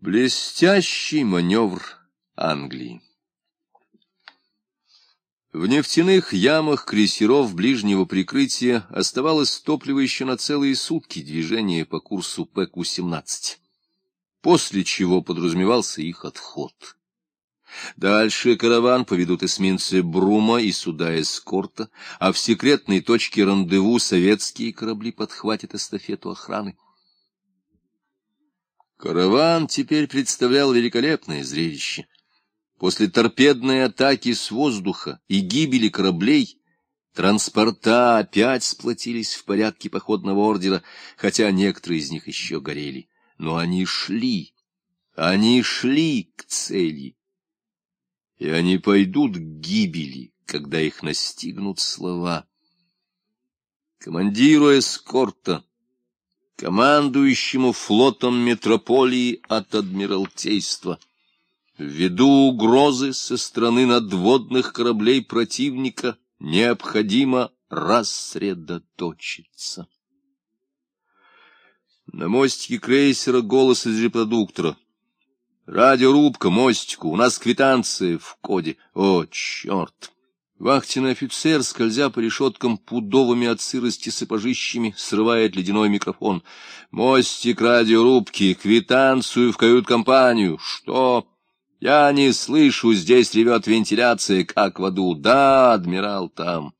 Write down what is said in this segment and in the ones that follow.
Блестящий маневр Англии В нефтяных ямах крейсеров ближнего прикрытия оставалось топливо еще на целые сутки движения по курсу ПК-17, после чего подразумевался их отход. Дальше караван поведут эсминцы Брума и суда эскорта, а в секретной точке рандеву советские корабли подхватят эстафету охраны. Караван теперь представлял великолепное зрелище. После торпедной атаки с воздуха и гибели кораблей транспорта опять сплотились в порядке походного ордера, хотя некоторые из них еще горели. Но они шли, они шли к цели. И они пойдут к гибели, когда их настигнут слова. Командиру эскорта командующему флотом метрополии от Адмиралтейства. Ввиду угрозы со стороны надводных кораблей противника необходимо рассредоточиться. На мостике крейсера голос из репродуктора. Радиорубка, мостику, у нас квитанция в коде. О, черт! Вахтенный офицер, скользя по решеткам пудовыми от сырости сапожищами, срывает ледяной микрофон. «Мостик радиорубки, квитанцию в кают-компанию. Что? Я не слышу, здесь ревет вентиляция, как в аду. Да, адмирал там».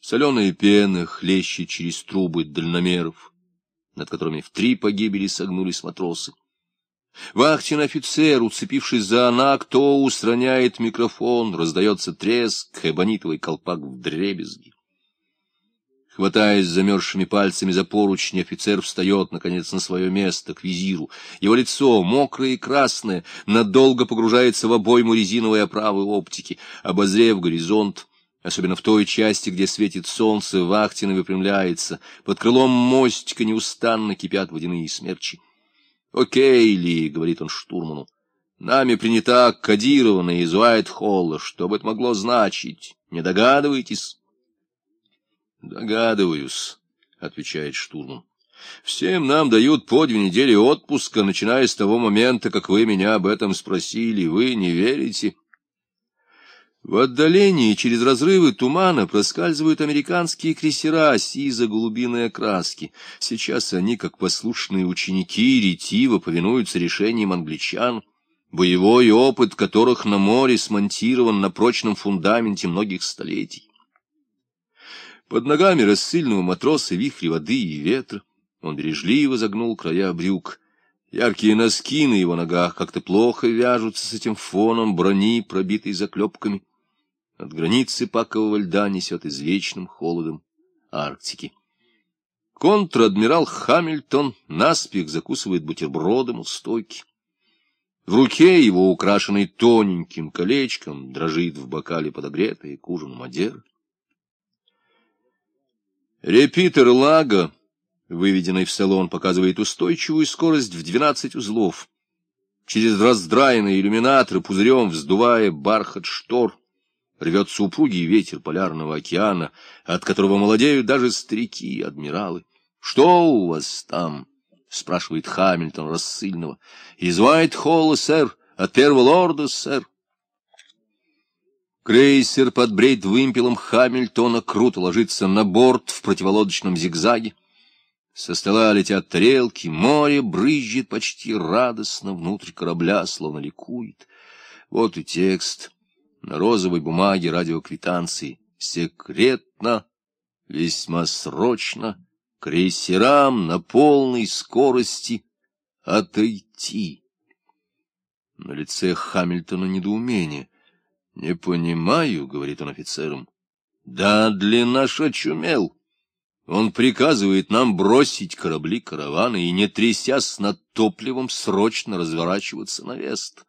Соленая пена хлещет через трубы дальномеров, над которыми в три погибели согнулись матросы. Вахтин офицер, уцепившись за анак, то устраняет микрофон, раздается треск, эбонитовый колпак в дребезги. Хватаясь замерзшими пальцами за поручни, офицер встает, наконец, на свое место, к визиру. Его лицо, мокрое и красное, надолго погружается в обойму резиновой оправы оптики. Обозрев горизонт, особенно в той части, где светит солнце, Вахтин выпрямляется. Под крылом мостика неустанно кипят водяные смерчи. — Окей ли, — говорит он штурману, — нами принята кодированная из Уайт-Холла. Что бы это могло значить? Не догадываетесь? — Догадываюсь, — отвечает штурман. — Всем нам дают по две недели отпуска, начиная с того момента, как вы меня об этом спросили. Вы не верите? — в отдалении через разрывы тумана проскальзывают американские крейсера сизо-голубиной окраски. Сейчас они, как послушные ученики, ретиво повинуются решениям англичан, боевой опыт которых на море смонтирован на прочном фундаменте многих столетий. Под ногами рассыльного матроса вихри воды и ветра. Он бережливо загнул края брюк. Яркие носки на его ногах как-то плохо вяжутся с этим фоном брони, пробитой заклепками. От границы пакового льда несет извечным холодом Арктики. Контр-адмирал Хамильтон наспех закусывает бутербродом у стойки. В руке его, украшенной тоненьким колечком, дрожит в бокале подогретая к ужину Мадера. Репитер лага, выведенный в салон, показывает устойчивую скорость в 12 узлов. Через раздраенные иллюминаторы пузырем вздувая бархат штор, рвется упругий ветер полярного океана, от которого молодеют даже старики и адмиралы. — Что у вас там? — спрашивает Хамильтон рассыльного. — Из Уайт-Холла, сэр, от первого лорда, сэр. Крейсер под брейд вымпелом Хамильтона круто ложится на борт в противолодочном зигзаге. Со стола летят тарелки, море брызжет почти радостно внутрь корабля, словно ликует. Вот и текст на розовой бумаге радиоквитанции. Секретно, весьма срочно, крейсерам на полной скорости отойти. На лице Хамильтона недоумение. — Не понимаю, — говорит он офицерам. — Да, для очумел. Он приказывает нам бросить корабли каравана и, не трясясь над топливом, срочно разворачиваться на вест.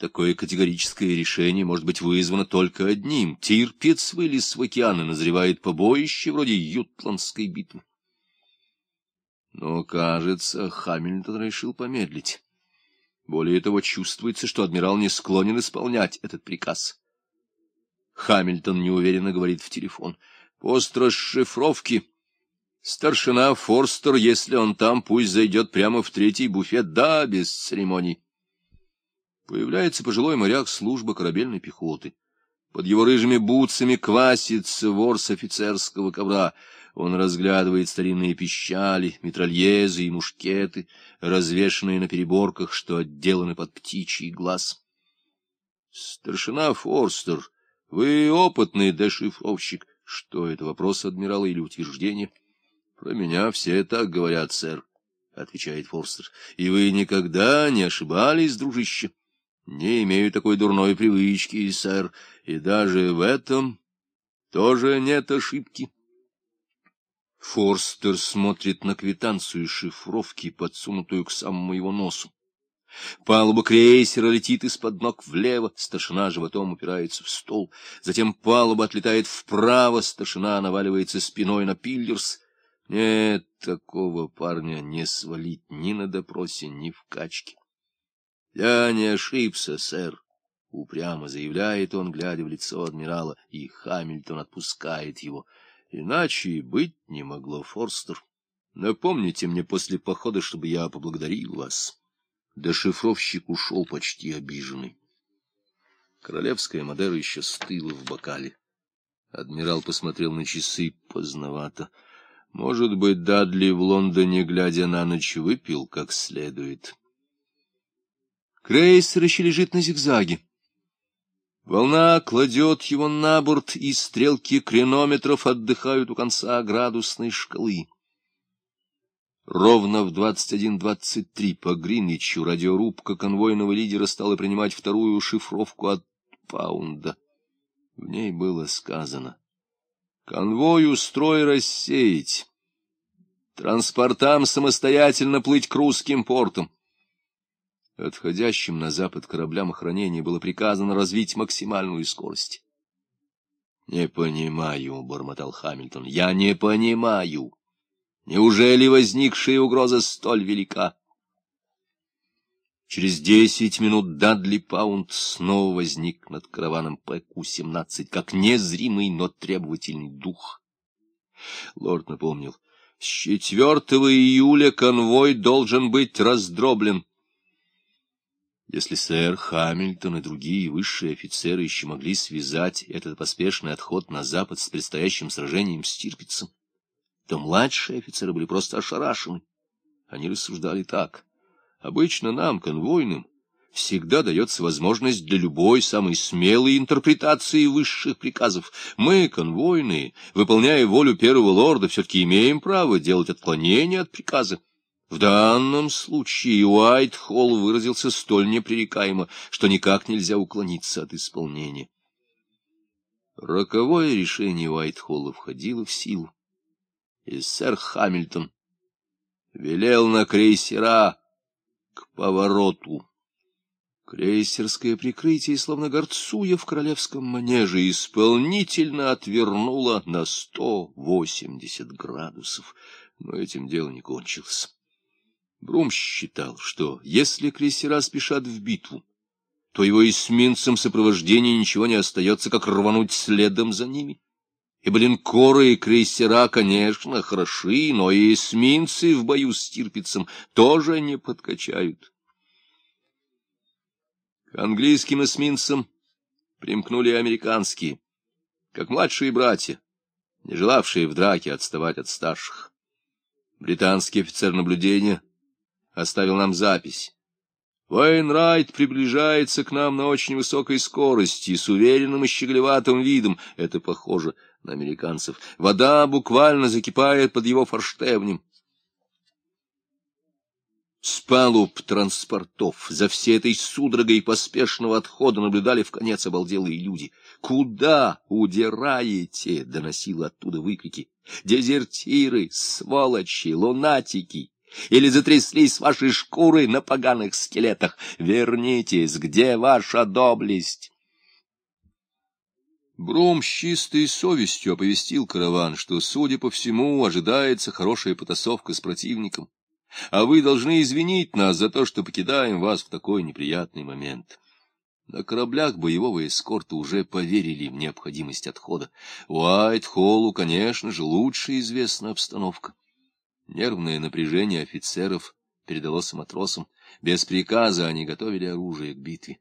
Такое категорическое решение может быть вызвано только одним. Тирпиц вылез в океан и назревает побоище вроде Ютландской битвы. Но, кажется, Хамильтон решил помедлить. Более того, чувствуется, что адмирал не склонен исполнять этот приказ. Хамильтон неуверенно говорит в телефон. «Пост расшифровки. Старшина Форстер, если он там, пусть зайдет прямо в третий буфет, да, без церемоний. Появляется пожилой моряк службы корабельной пехоты. Под его рыжими бутсами квасится вор с офицерского ковра. Он разглядывает старинные пищали, метрольезы и мушкеты, развешанные на переборках, что отделаны под птичий глаз. Старшина Форстер, вы опытный дешифровщик. Что это, вопрос адмирала или утверждение? Про меня все так говорят, сэр, — отвечает Форстер. И вы никогда не ошибались, дружище? Не имею такой дурной привычки, сэр, и даже в этом тоже нет ошибки. Форстер смотрит на квитанцию шифровки, подсунутую к самому его носу. Палуба крейсера летит из-под ног влево, старшина животом упирается в стол. Затем палуба отлетает вправо, старшина наваливается спиной на пиллерс. Нет, такого парня не свалить ни на допросе, ни в качке. — Я не ошибся, сэр, — упрямо заявляет он, глядя в лицо адмирала, и Хамильтон отпускает его. Иначе и быть не могло, Форстер. Напомните мне после похода, чтобы я поблагодарил вас. Дешифровщик ушел почти обиженный. Королевская Мадера еще стыла в бокале. Адмирал посмотрел на часы поздновато. Может быть, Дадли в Лондоне, глядя на ночь, выпил как следует. Крейсер еще лежит на зигзаге. Волна кладет его на борт, и стрелки кренометров отдыхают у конца градусной шкалы. Ровно в 21.23 по Гринвичу радиорубка конвойного лидера стала принимать вторую шифровку от Паунда. В ней было сказано «Конвою строй рассеять, транспортам самостоятельно плыть к русским портам». Отходящим на запад кораблям охранения было приказано развить максимальную скорость. — Не понимаю, — бормотал Хамильтон, — я не понимаю. Неужели возникшая угроза столь велика? Через десять минут Дадли Паунд снова возник над караваном ПК-17, как незримый, но требовательный дух. Лорд напомнил, с 4 июля конвой должен быть раздроблен. Если сэр Хамильтон и другие высшие офицеры еще могли связать этот поспешный отход на запад с предстоящим сражением с Тирпицем, то младшие офицеры были просто ошарашены. Они рассуждали так. Обычно нам, конвойным, всегда дается возможность для любой самой смелой интерпретации высших приказов. Мы, конвойные, выполняя волю первого лорда, все-таки имеем право делать отклонения от приказа. В данном случае Уайт-Холл выразился столь непререкаемо, что никак нельзя уклониться от исполнения. Роковое решение Уайт-Холла входило в силу и сэр Хамильтон велел на крейсера к повороту. Крейсерское прикрытие, словно горцуя в королевском манеже, исполнительно отвернуло на сто восемьдесят градусов, но этим дело не кончилось. Брум считал, что если крейсера спешат в битву, то его эсминцам сопровождения ничего не остается, как рвануть следом за ними. Ибо линкоры и крейсера, конечно, хороши, но и эсминцы в бою с Тирпицем тоже не подкачают. К английским эсминцам примкнули американские, как младшие братья, не желавшие в драке отставать от старших. Британский офицер наблюдения оставил нам запись. Вайнрайт приближается к нам на очень высокой скорости, с уверенным и щеголеватым видом. Это похоже на американцев. Вода буквально закипает под его форштевнем. С палуб транспортов за всей этой судорогой поспешного отхода наблюдали в конец обалделые люди. «Куда удираете?» — доносило оттуда выкрики. «Дезертиры, сволочи, лунатики!» Или затряслись ваши шкуры на поганых скелетах? Вернитесь, где ваша доблесть? Бром с чистой совестью оповестил караван, что, судя по всему, ожидается хорошая потасовка с противником, а вы должны извинить нас за то, что покидаем вас в такой неприятный момент. На кораблях боевого эскорта уже поверили в необходимость отхода. Уайт-Холлу, конечно же, лучше известна обстановка. Нервное напряжение офицеров передалось матросам. Без приказа они готовили оружие к битве.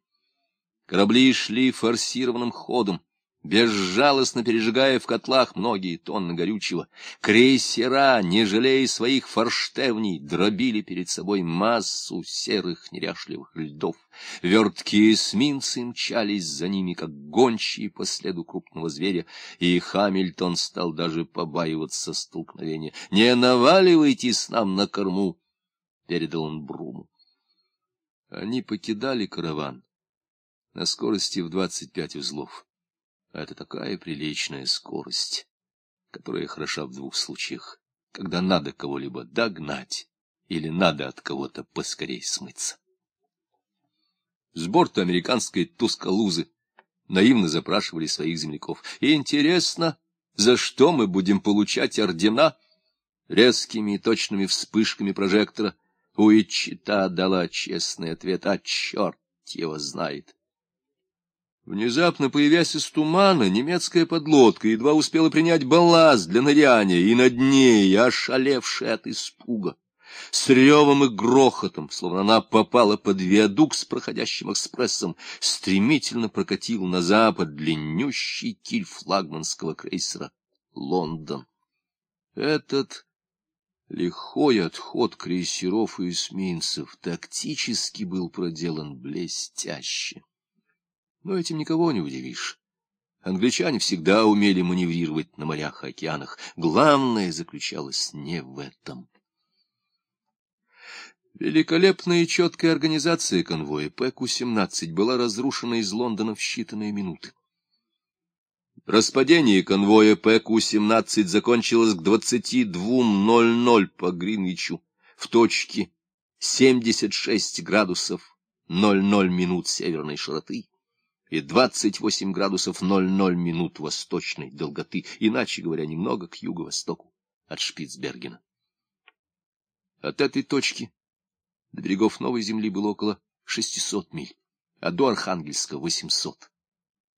Корабли шли форсированным ходом, безжалостно пережигая в котлах многие тонны горючего. Крейсера, не жалея своих форштевней, дробили перед собой массу серых неряшливых льдов. Верткие эсминцы мчались за ними, как гончие по следу крупного зверя, и Хамильтон стал даже побаиваться столкновения. «Не наваливайтесь нам на корму!» — передал он Бруму. Они покидали караван на скорости в двадцать пять узлов. Это такая приличная скорость, которая хороша в двух случаях, когда надо кого-либо догнать или надо от кого-то поскорей смыться. С борта американской Тускалузы наивно запрашивали своих земляков. «Интересно, за что мы будем получать ордена?» Резкими и точными вспышками прожектора Уичита дала честный ответ, а черт его знает. Внезапно появясь из тумана, немецкая подлодка едва успела принять балласт для ныряния, и над ней, ошалевшая от испуга, с ревом и грохотом, словно она попала под виадук с проходящим экспрессом, стремительно прокатил на запад длиннющий киль флагманского крейсера «Лондон». Этот лихой отход крейсеров и эсминцев тактически был проделан блестяще. Но этим никого не удивишь. Англичане всегда умели маневрировать на морях и океанах. Главное заключалось не в этом. Великолепная и четкая организация конвоя PQ-17 была разрушена из Лондона в считанные минуты. Распадение конвоя PQ-17 закончилось к 22.00 по Гринвичу в точке 76 градусов 00 минут северной широты и 28 градусов 00 минут восточной долготы, иначе говоря, немного к юго-востоку от Шпицбергена. От этой точки до берегов Новой Земли было около 600 миль, а до Архангельска — 800.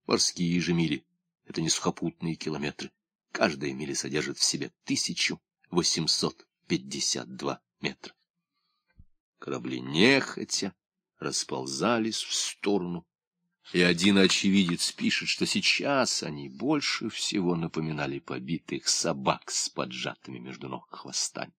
Морские же мили — это не сухопутные километры. Каждая миля содержит в себе 1852 метра. Корабли нехотя расползались в сторону и один очевидец пишет, что сейчас они больше всего напоминали побитых собак с поджатыми между ног хвостами.